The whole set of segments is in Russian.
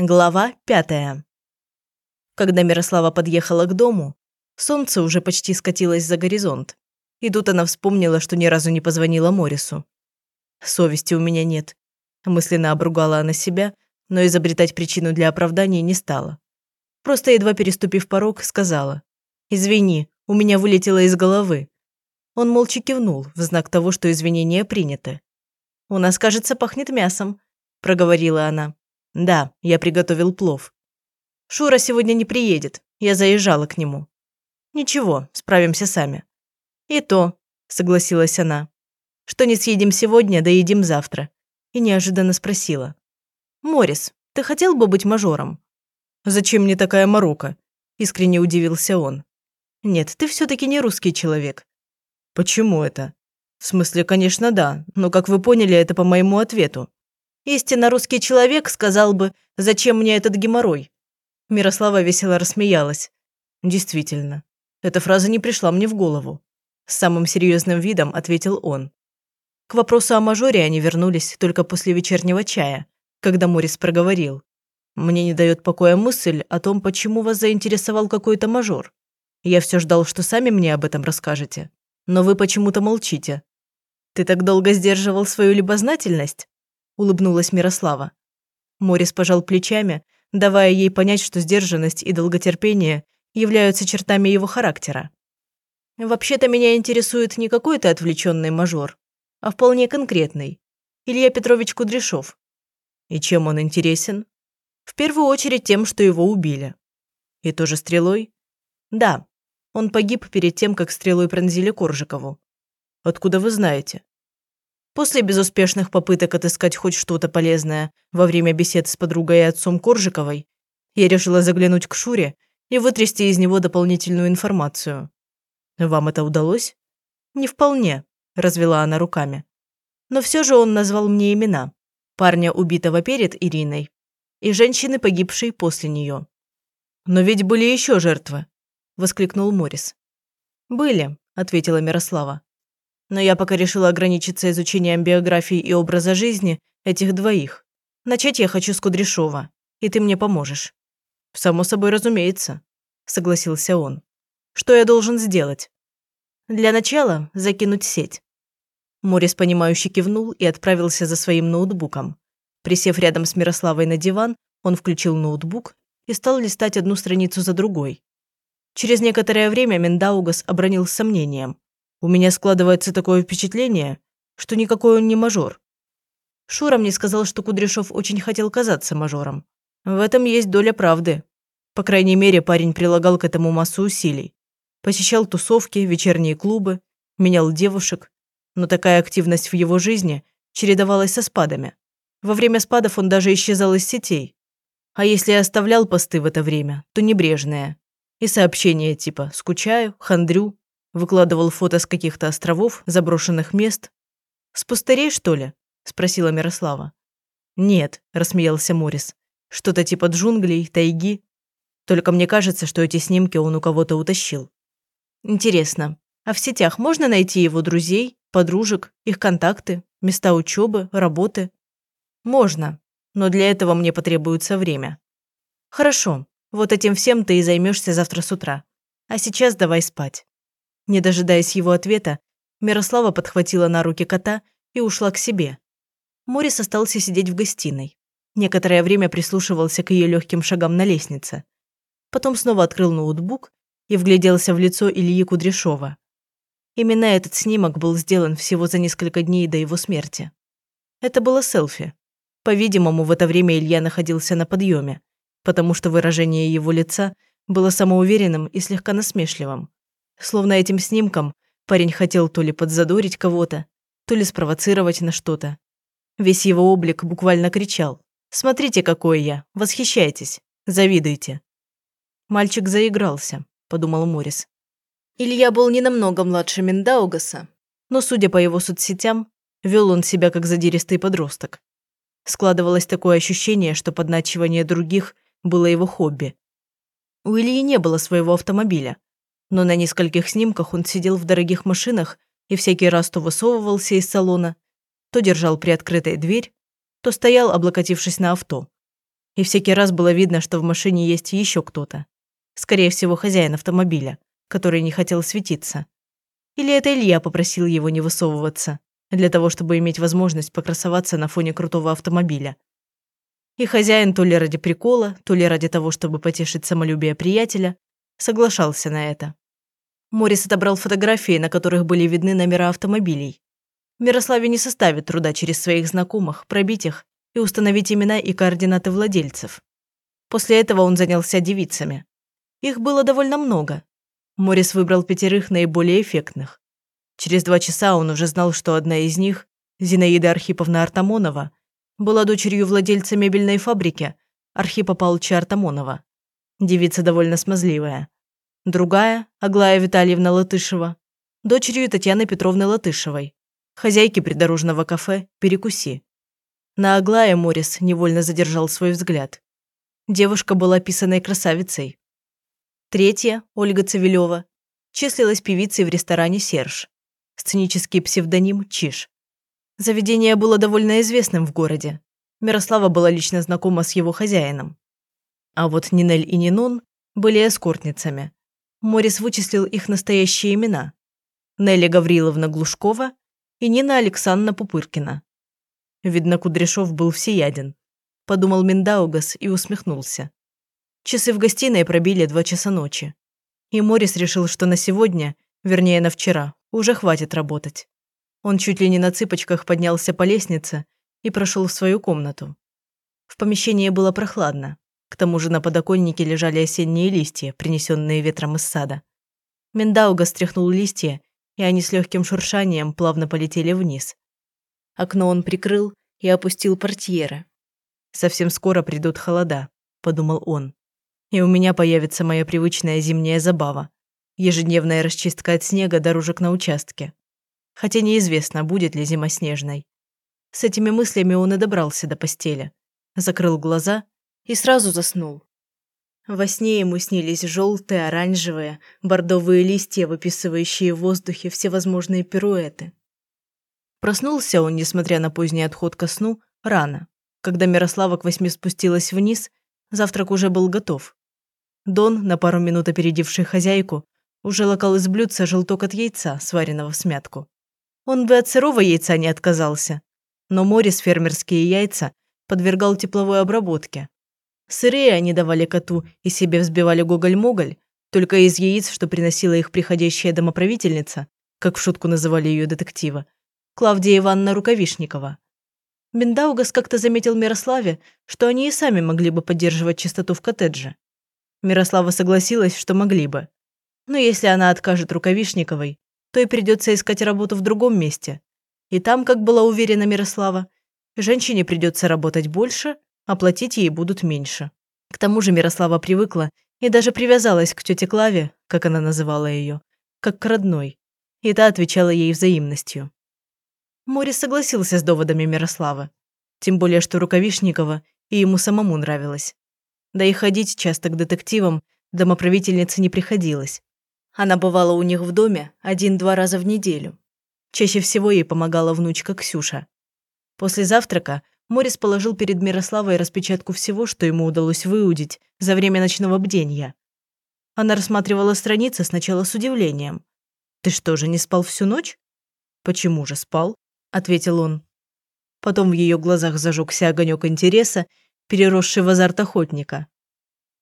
Глава пятая. Когда Мирослава подъехала к дому, солнце уже почти скатилось за горизонт. И тут она вспомнила, что ни разу не позвонила Морису. «Совести у меня нет», – мысленно обругала она себя, но изобретать причину для оправдания не стала. Просто едва переступив порог, сказала. «Извини, у меня вылетело из головы». Он молча кивнул в знак того, что извинения приняты. «У нас, кажется, пахнет мясом», – проговорила она. «Да, я приготовил плов. Шура сегодня не приедет, я заезжала к нему». «Ничего, справимся сами». «И то», – согласилась она. «Что не съедим сегодня, да завтра». И неожиданно спросила. «Морис, ты хотел бы быть мажором?» «Зачем мне такая морока?» – искренне удивился он. «Нет, ты все таки не русский человек». «Почему это?» «В смысле, конечно, да, но, как вы поняли, это по моему ответу. Истинно русский человек сказал бы, зачем мне этот геморрой?» Мирослава весело рассмеялась. «Действительно, эта фраза не пришла мне в голову». С самым серьезным видом ответил он. К вопросу о мажоре они вернулись только после вечернего чая, когда Морис проговорил. «Мне не дает покоя мысль о том, почему вас заинтересовал какой-то мажор. Я все ждал, что сами мне об этом расскажете. Но вы почему-то молчите. Ты так долго сдерживал свою любознательность?» Улыбнулась Мирослава. Морис пожал плечами, давая ей понять, что сдержанность и долготерпение являются чертами его характера. «Вообще-то меня интересует не какой-то отвлеченный мажор, а вполне конкретный. Илья Петрович Кудряшов. И чем он интересен? В первую очередь тем, что его убили. И тоже стрелой? Да, он погиб перед тем, как стрелой пронзили Коржикову. Откуда вы знаете? После безуспешных попыток отыскать хоть что-то полезное во время бесед с подругой и отцом Коржиковой, я решила заглянуть к Шуре и вытрясти из него дополнительную информацию. Вам это удалось? Не вполне, развела она руками. Но все же он назвал мне имена. Парня, убитого перед Ириной, и женщины, погибшей после нее. «Но ведь были еще жертвы», – воскликнул Морис. «Были», – ответила Мирослава. Но я пока решила ограничиться изучением биографии и образа жизни этих двоих. Начать я хочу с Кудряшова, и ты мне поможешь». «Само собой разумеется», – согласился он. «Что я должен сделать?» «Для начала закинуть сеть». Морис, понимающе кивнул и отправился за своим ноутбуком. Присев рядом с Мирославой на диван, он включил ноутбук и стал листать одну страницу за другой. Через некоторое время Мендаугас обронил с сомнением. У меня складывается такое впечатление, что никакой он не мажор. Шура мне сказал, что Кудряшов очень хотел казаться мажором. В этом есть доля правды. По крайней мере, парень прилагал к этому массу усилий. Посещал тусовки, вечерние клубы, менял девушек. Но такая активность в его жизни чередовалась со спадами. Во время спадов он даже исчезал из сетей. А если оставлял посты в это время, то небрежные. И сообщения типа «скучаю», «хандрю», Выкладывал фото с каких-то островов, заброшенных мест. «С пустырей, что ли?» – спросила Мирослава. «Нет», – рассмеялся Морис. «Что-то типа джунглей, тайги. Только мне кажется, что эти снимки он у кого-то утащил». «Интересно, а в сетях можно найти его друзей, подружек, их контакты, места учебы, работы?» «Можно, но для этого мне потребуется время». «Хорошо, вот этим всем ты и займешься завтра с утра. А сейчас давай спать». Не дожидаясь его ответа, Мирослава подхватила на руки кота и ушла к себе. Морис остался сидеть в гостиной. Некоторое время прислушивался к ее легким шагам на лестнице. Потом снова открыл ноутбук и вгляделся в лицо Ильи Кудряшова. Именно этот снимок был сделан всего за несколько дней до его смерти. Это было селфи. По-видимому, в это время Илья находился на подъеме, потому что выражение его лица было самоуверенным и слегка насмешливым. Словно этим снимком парень хотел то ли подзадорить кого-то, то ли спровоцировать на что-то. Весь его облик буквально кричал. «Смотрите, какой я! Восхищайтесь! Завидуйте!» Мальчик заигрался, подумал Морис. Илья был не намного младше Миндаугаса, но, судя по его соцсетям, вел он себя как задиристый подросток. Складывалось такое ощущение, что подначивание других было его хобби. У Ильи не было своего автомобиля, но на нескольких снимках он сидел в дорогих машинах и всякий раз то высовывался из салона, то держал приоткрытой дверь, то стоял, облокотившись на авто. И всякий раз было видно, что в машине есть еще кто-то. Скорее всего, хозяин автомобиля, который не хотел светиться. Или это Илья попросил его не высовываться, для того, чтобы иметь возможность покрасоваться на фоне крутого автомобиля. И хозяин то ли ради прикола, то ли ради того, чтобы потешить самолюбие приятеля, соглашался на это. Морис отобрал фотографии, на которых были видны номера автомобилей. Мирославе не составит труда через своих знакомых пробить их и установить имена и координаты владельцев. После этого он занялся девицами. Их было довольно много, Морис выбрал пятерых наиболее эффектных. Через два часа он уже знал, что одна из них, Зинаида Архиповна Артамонова, была дочерью владельца мебельной фабрики Архипа Павловича Артамонова. Девица довольно смазливая. Другая, Аглая Витальевна Латышева, дочерью Татьяны Петровны Латышевой, хозяйки придорожного кафе «Перекуси». На Аглае Морис невольно задержал свой взгляд. Девушка была писаной красавицей, Третья, Ольга Цивилева, числилась певицей в ресторане «Серж». Сценический псевдоним «Чиш». Заведение было довольно известным в городе. Мирослава была лично знакома с его хозяином. А вот Нинель и Нинон были эскортницами. Морис вычислил их настоящие имена. Нелли Гавриловна Глушкова и Нина Александровна Пупыркина. Видно, Кудряшов был всеяден. Подумал Миндаугас и усмехнулся. Часы в гостиной пробили два часа ночи. И Морис решил, что на сегодня, вернее на вчера, уже хватит работать. Он чуть ли не на цыпочках поднялся по лестнице и прошел в свою комнату. В помещении было прохладно. К тому же на подоконнике лежали осенние листья, принесенные ветром из сада. Миндауга стряхнул листья, и они с легким шуршанием плавно полетели вниз. Окно он прикрыл и опустил портьеры. «Совсем скоро придут холода», – подумал он и у меня появится моя привычная зимняя забава – ежедневная расчистка от снега дорожек на участке. Хотя неизвестно, будет ли зима снежной. С этими мыслями он и добрался до постели, закрыл глаза и сразу заснул. Во сне ему снились желтые, оранжевые, бордовые листья, выписывающие в воздухе всевозможные пируэты. Проснулся он, несмотря на поздний отход ко сну, рано. Когда Мирослава к восьми спустилась вниз, завтрак уже был готов. Дон, на пару минут опередивший хозяйку, уже локал из блюдца желток от яйца, сваренного в смятку. Он бы от сырого яйца не отказался, но Морис фермерские яйца подвергал тепловой обработке. Сырые они давали коту и себе взбивали гоголь-моголь, только из яиц, что приносила их приходящая домоправительница, как в шутку называли ее детектива, Клавдия Ивановна Рукавишникова. Бендаугас как-то заметил Мирославе, что они и сами могли бы поддерживать чистоту в коттедже. Мирослава согласилась, что могли бы. Но если она откажет Рукавишниковой, то и придется искать работу в другом месте. И там, как была уверена Мирослава, женщине придется работать больше, а платить ей будут меньше. К тому же Мирослава привыкла и даже привязалась к тете Клаве, как она называла ее, как к родной, и та отвечала ей взаимностью. Морис согласился с доводами Мирославы, тем более что Рукавишникова и ему самому нравилось. Да и ходить часто к детективам домоправительнице не приходилось. Она бывала у них в доме один-два раза в неделю. Чаще всего ей помогала внучка Ксюша. После завтрака Морис положил перед Мирославой распечатку всего, что ему удалось выудить за время ночного бдения. Она рассматривала страницы сначала с удивлением. «Ты что же, не спал всю ночь?» «Почему же спал?» – ответил он. Потом в ее глазах зажегся огонек интереса, переросший в азарт охотника.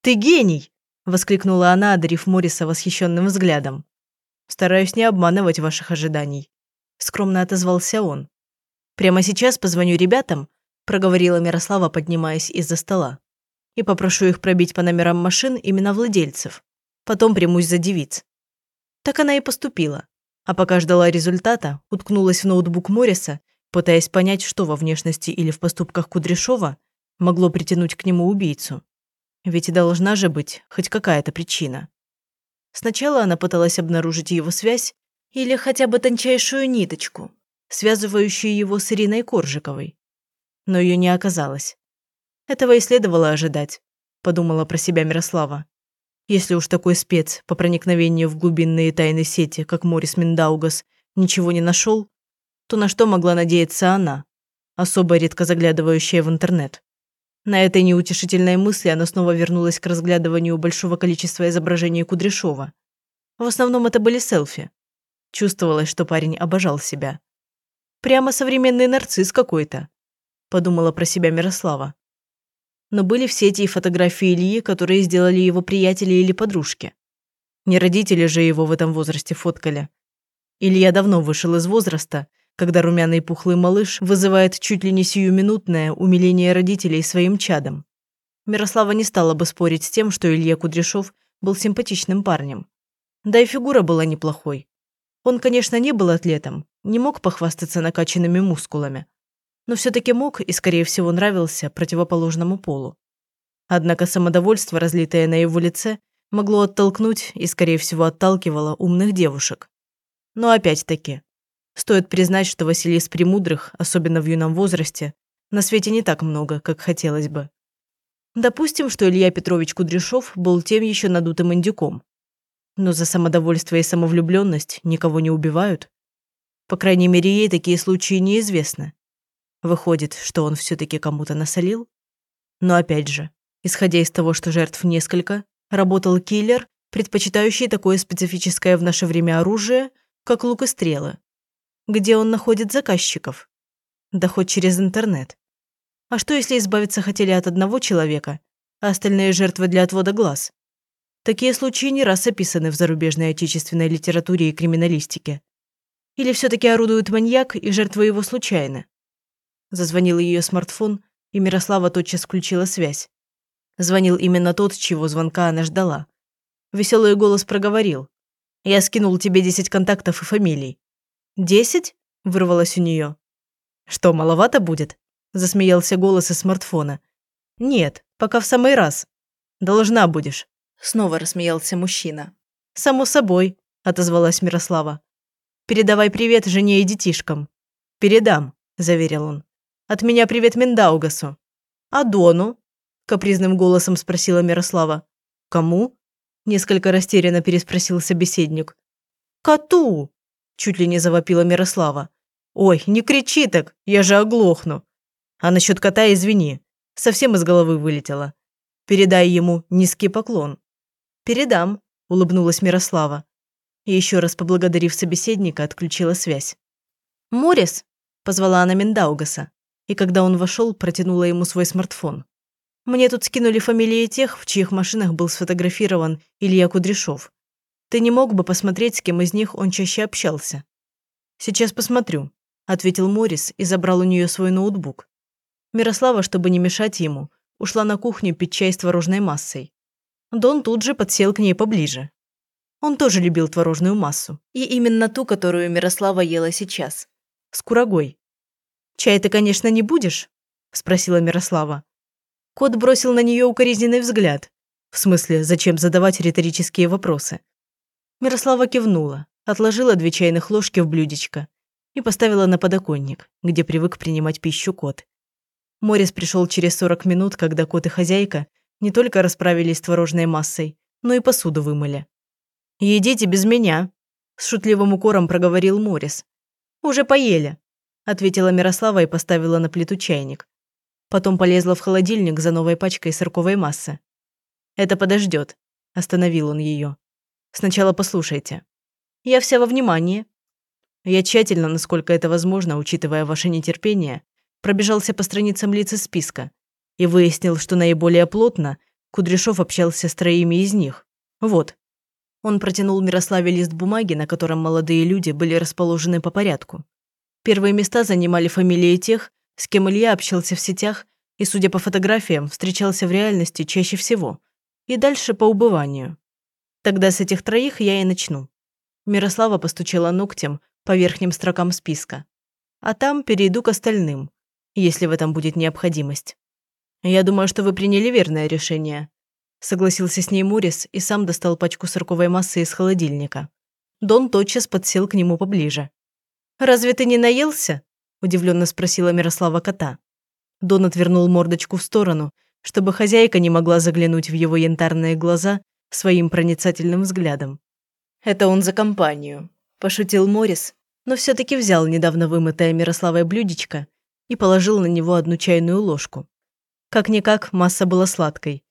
«Ты гений!» – воскликнула она, одарив Морриса восхищенным взглядом. «Стараюсь не обманывать ваших ожиданий», – скромно отозвался он. «Прямо сейчас позвоню ребятам», – проговорила Мирослава, поднимаясь из-за стола. «И попрошу их пробить по номерам машин имена владельцев. Потом примусь за девиц». Так она и поступила. А пока ждала результата, уткнулась в ноутбук Морриса, пытаясь понять, что во внешности или в поступках Кудряшова могло притянуть к нему убийцу. Ведь и должна же быть хоть какая-то причина. Сначала она пыталась обнаружить его связь или хотя бы тончайшую ниточку, связывающую его с Ириной Коржиковой. Но ее не оказалось. Этого и следовало ожидать, подумала про себя Мирослава. Если уж такой спец по проникновению в глубинные тайны сети, как Морис Миндаугас, ничего не нашел, то на что могла надеяться она, особо редко заглядывающая в интернет? На этой неутешительной мысли она снова вернулась к разглядыванию большого количества изображений Кудряшова. В основном это были селфи. Чувствовалось, что парень обожал себя. Прямо современный нарцисс какой-то, подумала про себя Мирослава. Но были все эти фотографии Ильи, которые сделали его приятели или подружки. Не родители же его в этом возрасте фоткали. Илья давно вышел из возраста, когда румяный пухлый малыш вызывает чуть ли не сиюминутное умиление родителей своим чадом. Мирослава не стала бы спорить с тем, что Илья Кудряшов был симпатичным парнем. Да и фигура была неплохой. Он, конечно, не был атлетом, не мог похвастаться накачанными мускулами, но все-таки мог и, скорее всего, нравился противоположному полу. Однако самодовольство, разлитое на его лице, могло оттолкнуть и, скорее всего, отталкивало умных девушек. Но опять-таки, стоит признать, что Василис Премудрых, особенно в юном возрасте, на свете не так много, как хотелось бы. Допустим, что Илья Петрович Кудряшов был тем еще надутым индюком. Но за самодовольство и самовлюбленность никого не убивают. По крайней мере, ей такие случаи неизвестны. Выходит, что он все-таки кому-то насолил? Но опять же, исходя из того, что жертв несколько, работал киллер, предпочитающий такое специфическое в наше время оружие – как лук и стрелы. Где он находит заказчиков? Да хоть через интернет. А что, если избавиться хотели от одного человека, а остальные жертвы для отвода глаз? Такие случаи не раз описаны в зарубежной отечественной литературе и криминалистике. Или все-таки орудует маньяк, и жертвы его случайны? Зазвонил ее смартфон, и Мирослава тотчас включила связь. Звонил именно тот, чего звонка она ждала. Веселый голос проговорил. Я скинул тебе десять контактов и фамилий». «Десять?» – вырвалось у нее. «Что, маловато будет?» – засмеялся голос из смартфона. «Нет, пока в самый раз. Должна будешь». Снова рассмеялся мужчина. «Само собой», – отозвалась Мирослава. «Передавай привет жене и детишкам». «Передам», – заверил он. «От меня привет Миндаугасу». «А Дону?» – капризным голосом спросила Мирослава. «Кому?» Несколько растерянно переспросил собеседник. «Коту!» – чуть ли не завопила Мирослава. «Ой, не кричи так, я же оглохну. А насчет кота извини, совсем из головы вылетело. Передай ему низкий поклон». «Передам», – улыбнулась Мирослава. И еще раз поблагодарив собеседника, отключила связь. «Морис!» – позвала она Миндаугаса, и когда он вошел, протянула ему свой смартфон. Мне тут скинули фамилии тех, в чьих машинах был сфотографирован Илья Кудряшов. Ты не мог бы посмотреть, с кем из них он чаще общался?» «Сейчас посмотрю», – ответил Морис и забрал у нее свой ноутбук. Мирослава, чтобы не мешать ему, ушла на кухню пить чай с творожной массой. Дон тут же подсел к ней поближе. Он тоже любил творожную массу. И именно ту, которую Мирослава ела сейчас. С курагой. «Чай ты, конечно, не будешь?» – спросила Мирослава. Кот бросил на нее укоризненный взгляд. В смысле, зачем задавать риторические вопросы? Мирослава кивнула, отложила две чайных ложки в блюдечко и поставила на подоконник, где привык принимать пищу кот. Морис пришел через 40 минут, когда кот и хозяйка не только расправились с творожной массой, но и посуду вымыли. «Едите без меня», – с шутливым укором проговорил Морис. «Уже поели», – ответила Мирослава и поставила на плиту чайник. Потом полезла в холодильник за новой пачкой сырковой массы. «Это подождет», – остановил он ее. «Сначала послушайте. Я вся во внимании». Я тщательно, насколько это возможно, учитывая ваше нетерпение, пробежался по страницам лиц списка и выяснил, что наиболее плотно Кудряшов общался с троими из них. Вот. Он протянул Мирославе лист бумаги, на котором молодые люди были расположены по порядку. Первые места занимали фамилии тех, с кем Илья общался в сетях и, судя по фотографиям, встречался в реальности чаще всего. И дальше по убыванию. Тогда с этих троих я и начну. Мирослава постучала ногтем по верхним строкам списка. А там перейду к остальным, если в этом будет необходимость. Я думаю, что вы приняли верное решение. Согласился с ней Морис и сам достал пачку сырковой массы из холодильника. Дон тотчас подсел к нему поближе. «Разве ты не наелся?» удивленно спросила Мирослава кота. Дон отвернул мордочку в сторону, чтобы хозяйка не могла заглянуть в его янтарные глаза своим проницательным взглядом. «Это он за компанию», – пошутил Морис, но все-таки взял недавно вымытое Мирославой блюдечко и положил на него одну чайную ложку. Как-никак масса была сладкой.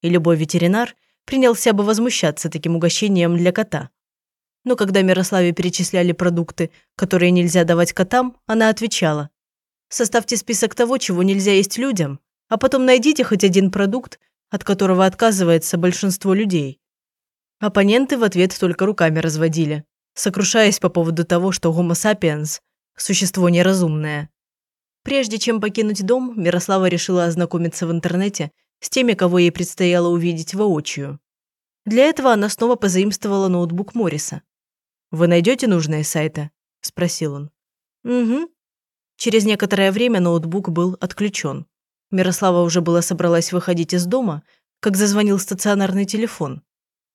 И любой ветеринар принялся бы возмущаться таким угощением для кота. Но когда Мирославе перечисляли продукты, которые нельзя давать котам, она отвечала. «Составьте список того, чего нельзя есть людям, а потом найдите хоть один продукт, от которого отказывается большинство людей». Оппоненты в ответ только руками разводили, сокрушаясь по поводу того, что Homo sapiens – существо неразумное. Прежде чем покинуть дом, Мирослава решила ознакомиться в интернете с теми, кого ей предстояло увидеть воочию. Для этого она снова позаимствовала ноутбук Морриса. «Вы найдете нужные сайты?» – спросил он. «Угу». Через некоторое время ноутбук был отключен. Мирослава уже была собралась выходить из дома, как зазвонил стационарный телефон.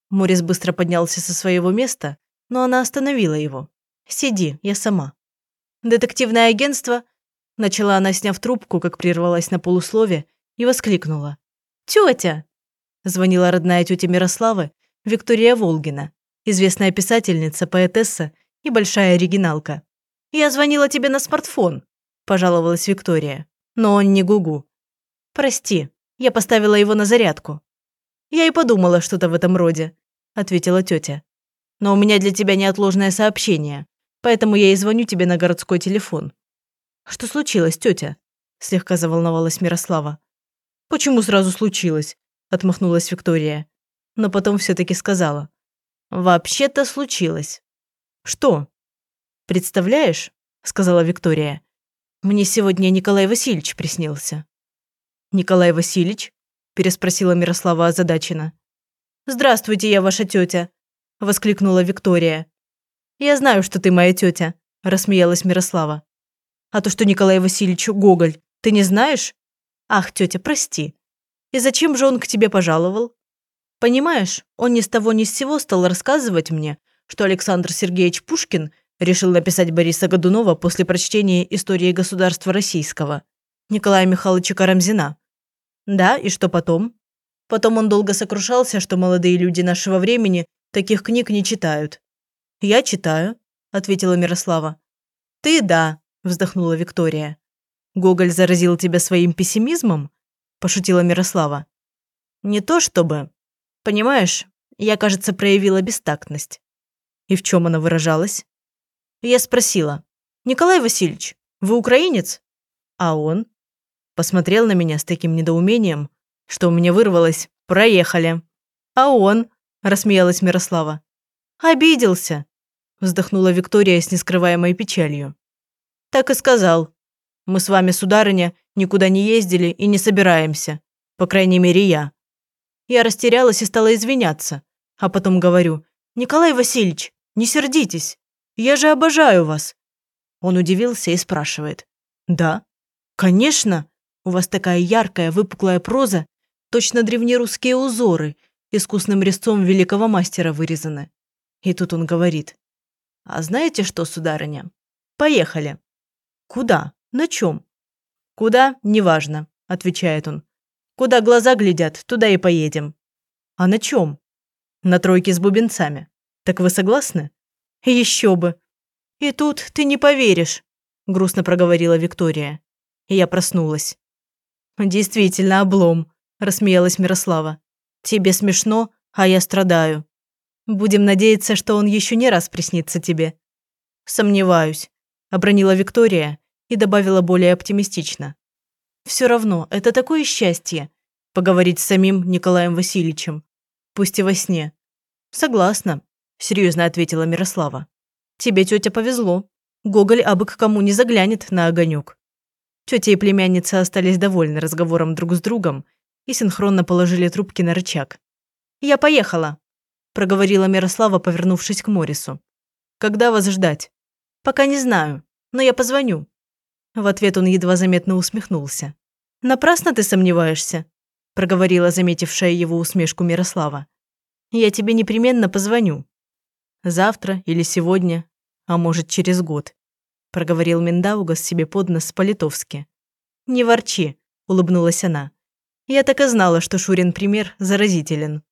Морис быстро поднялся со своего места, но она остановила его. «Сиди, я сама». «Детективное агентство?» Начала она, сняв трубку, как прервалась на полуслове, и воскликнула. «Тетя!» Звонила родная тетя Мирославы, Виктория Волгина, известная писательница, поэтесса и большая оригиналка. «Я звонила тебе на смартфон», – пожаловалась Виктория. «Но он не гугу». «Прости, я поставила его на зарядку». «Я и подумала что-то в этом роде», – ответила тетя. «Но у меня для тебя неотложное сообщение, поэтому я и звоню тебе на городской телефон». «Что случилось, тетя?» – слегка заволновалась Мирослава. «Почему сразу случилось?» – отмахнулась Виктория. Но потом все таки сказала. Вообще-то случилось. Что? Представляешь, сказала Виктория. Мне сегодня Николай Васильевич приснился. Николай Васильевич? переспросила Мирослава озадаченно. Здравствуйте, я ваша тетя, воскликнула Виктория. Я знаю, что ты моя тетя, рассмеялась Мирослава. А то, что Николай Васильевич Гоголь, ты не знаешь? Ах, тетя, прости. И зачем же он к тебе пожаловал? Понимаешь, он ни с того ни с сего стал рассказывать мне, что Александр Сергеевич Пушкин решил написать Бориса Годунова после прочтения истории государства российского Николая Михайловича Карамзина. Да, и что потом? Потом он долго сокрушался, что молодые люди нашего времени таких книг не читают. «Я читаю», – ответила Мирослава. «Ты – да», – вздохнула Виктория. «Гоголь заразил тебя своим пессимизмом?» – пошутила Мирослава. «Не то чтобы. Понимаешь, я, кажется, проявила бестактность. И в чем она выражалась? Я спросила, «Николай Васильевич, вы украинец?» А он посмотрел на меня с таким недоумением, что у меня вырвалось «Проехали». А он, рассмеялась Мирослава, обиделся, вздохнула Виктория с нескрываемой печалью. Так и сказал. Мы с вами, сударыня, никуда не ездили и не собираемся. По крайней мере, я. Я растерялась и стала извиняться. А потом говорю, «Николай Васильевич, не сердитесь. Я же обожаю вас». Он удивился и спрашивает, «Да? Конечно. У вас такая яркая, выпуклая проза, точно древнерусские узоры, искусным резцом великого мастера вырезаны». И тут он говорит, «А знаете что, сударыня? Поехали». «Куда? На чем?» «Куда? Неважно», – отвечает он. Куда глаза глядят, туда и поедем. А на чем? На тройке с бубенцами. Так вы согласны? Еще бы. И тут ты не поверишь, грустно проговорила Виктория. И я проснулась. Действительно облом, рассмеялась Мирослава. Тебе смешно, а я страдаю. Будем надеяться, что он еще не раз приснится тебе. Сомневаюсь, обронила Виктория и добавила более оптимистично. Все равно, это такое счастье – поговорить с самим Николаем Васильевичем, пусть и во сне. Согласна, серьезно ответила Мирослава. Тебе, тетя, повезло. Гоголь абы к кому не заглянет на огонек. Тетя и племянница остались довольны разговором друг с другом и синхронно положили трубки на рычаг. «Я поехала», – проговорила Мирослава, повернувшись к Морису. «Когда вас ждать?» «Пока не знаю, но я позвоню». В ответ он едва заметно усмехнулся. «Напрасно ты сомневаешься», – проговорила заметившая его усмешку Мирослава. «Я тебе непременно позвоню. Завтра или сегодня, а может, через год», – проговорил Миндаугас себе под нос по-литовски. «Не ворчи», – улыбнулась она. «Я так и знала, что Шурин пример заразителен».